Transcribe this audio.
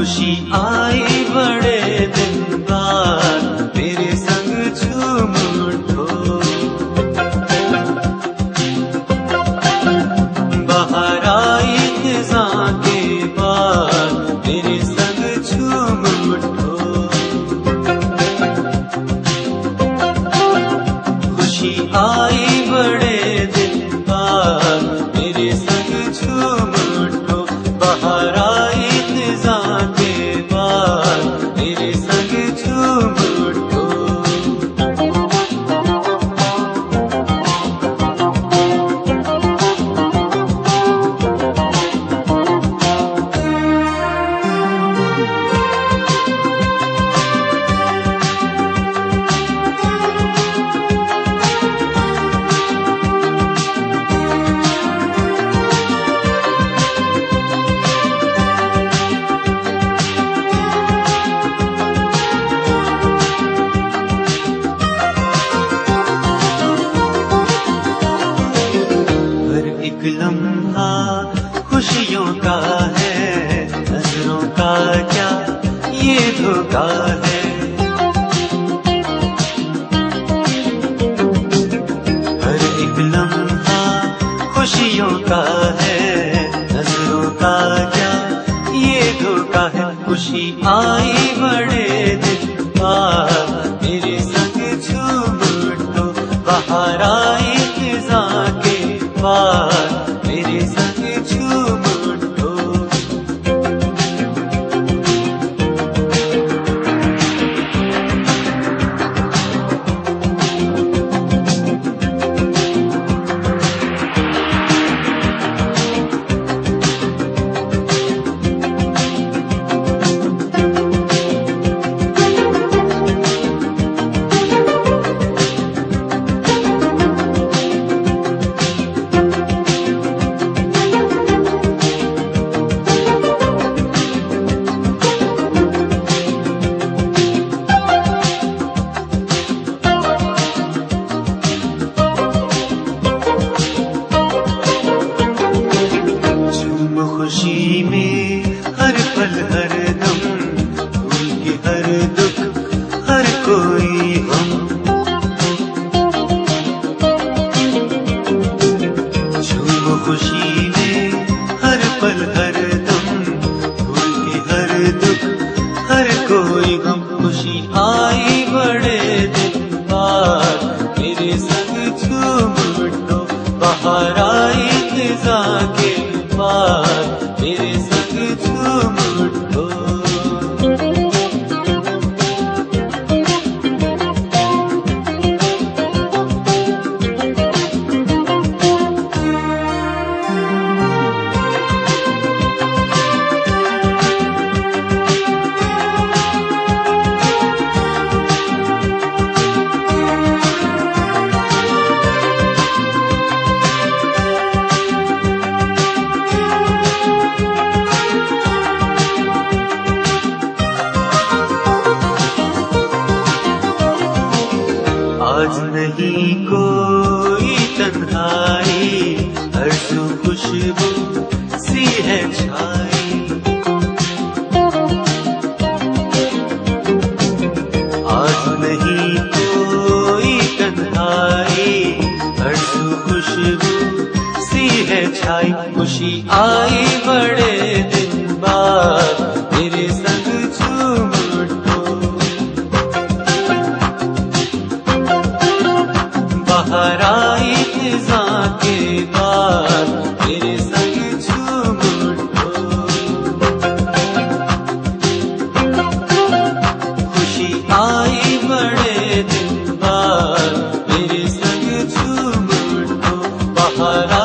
खुशी आई बड़े दिन बाद, मेरे संग झूम उठो। बाहर आई खिजा के बाद, मेरे संग झूम उठो। खुशी आई का है हर एक लम्हा खुशियों का है, नज़रों का क्या? ये धोखा है, खुशी आई बड़े दिन बाद। मेरे संग झूम उठो, बाहर आई खुशी में हर पल, हर दम उनके हर दुख, हर कोई हम झूम खुशी में हर पल, हर आज नहीं कोई तन्हाई हर सु खुशबू सी है छाई। आज नहीं कोई तन्हाई हर सु खुशबू सी है छाई। खुशी आई बड़े हरा इंतजा के बाद तेरे संग झूम खुशी आई बड़े दिन बाद मेरे संग झूम बहारा